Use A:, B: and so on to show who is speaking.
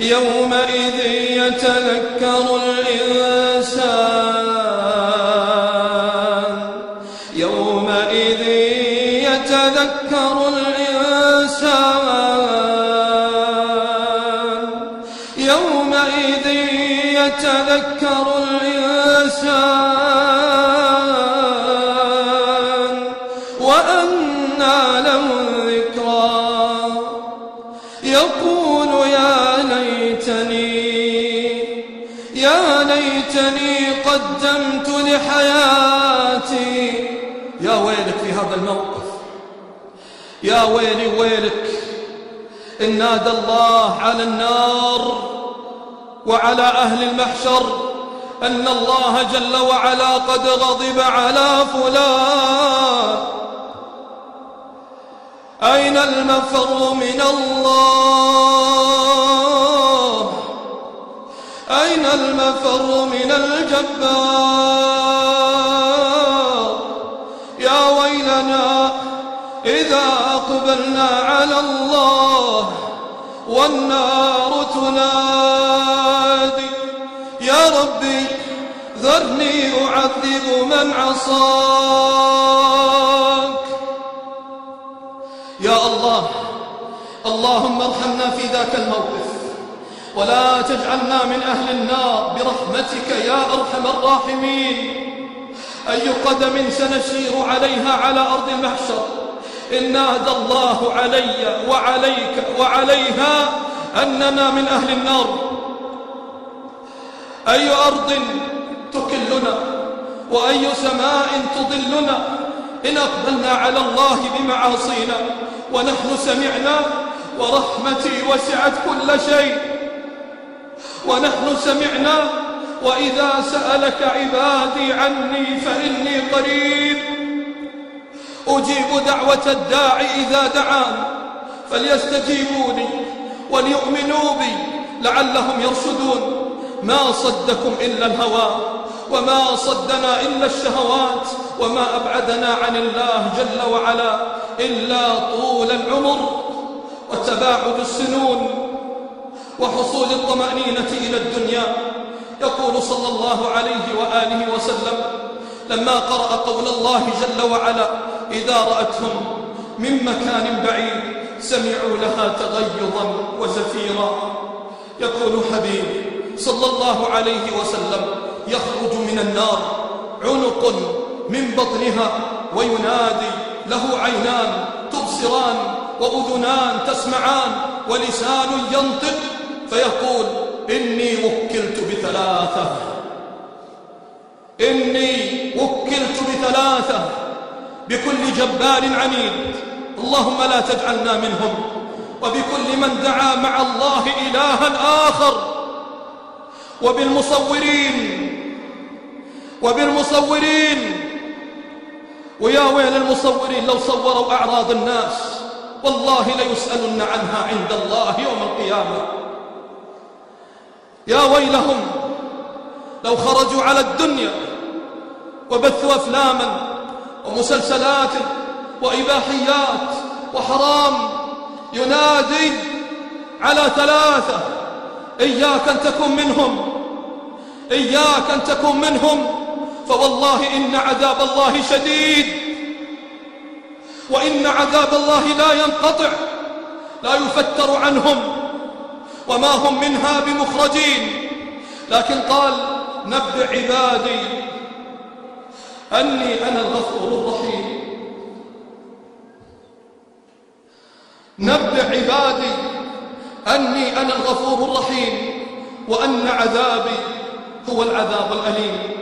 A: يومئذ يتذكر الإنسان. يومئذ يتذكر الإنسان. يومئذ يتذكر الإنسان. ليتني قدمت لحياتي. يا ويلك في هذا الموقف. يا ويلي ويلك. إن نادى الله على النار وعلى أهل المحشر أن الله جل وعلا قد غضب على فلان. أين المفر من الله؟ أين المفر الجبار. يا ويلنا إذا أقبلنا على الله والنار تنادي. يا ربي ذرني أعذب من عصاك. يا الله اللهم ارحمنا في ذاك الموقف. ولا تجعلنا من أهل النار برحمتك يا أرحم الراحمين. أي قدم سنسير عليها على أرض المحشر. إن نادى الله علي وعليك وعليها أننا من أهل النار. أي أرض تكلنا وأي سماء تضلنا إن أقبلنا على الله بمعاصينا. ونحن سمعنا ورحمتي وسعت كل شيء. ونحن سمعنا وإذا سألك عبادي عني فإني قريب. أجيب دعوة الداعي إذا دعان فليستجيبوا لي وليؤمنوا بي لعلهم يرشدون. ما صدكم إلا الهوى وما صدنا إلا الشهوات وما أبعدنا عن الله جل وعلا إلا طول العمر. وتباعد السنون وحصول الطمأنينة إلى الدنيا. يقول صلى الله عليه وآله وسلم لما قرأ قول الله جل وعلا إذا رأتهم من مكان بعيد سمعوا لها تغيظا وزفيرا. يقول حبيبي صلى الله عليه وسلم يخرج من النار عنق من بطنها وينادي له عينان تبصران وأذنان تسمعان ولسان ينطق فيقول إني وكلت بثلاثة. إني وكلت بثلاثة. بكل جبار عنيد. اللهم لا تجعلنا منهم. وبكل من دعا مع الله إلها آخر. وبالمصورين. وبالمصورين. ويا ويل المصورين لو صوروا أعراض الناس. والله ليسألن عنها عند الله. ويلهم لو خرجوا على الدنيا وبثوا أفلاما ومسلسلات وإباحيات وحرام ينادي على ثلاثة إياك أن تكون منهم إياك أن تكون منهم فوالله إن عذاب الله شديد. وإن عذاب الله لا ينقطع لا يفتر عنهم وما هم منها بمخرجين. لكن قال نبئ عبادي أني أنا الغفور الرحيم. نبئ عبادي أني أنا الغفور الرحيم وأن عذابي هو العذاب الأليم.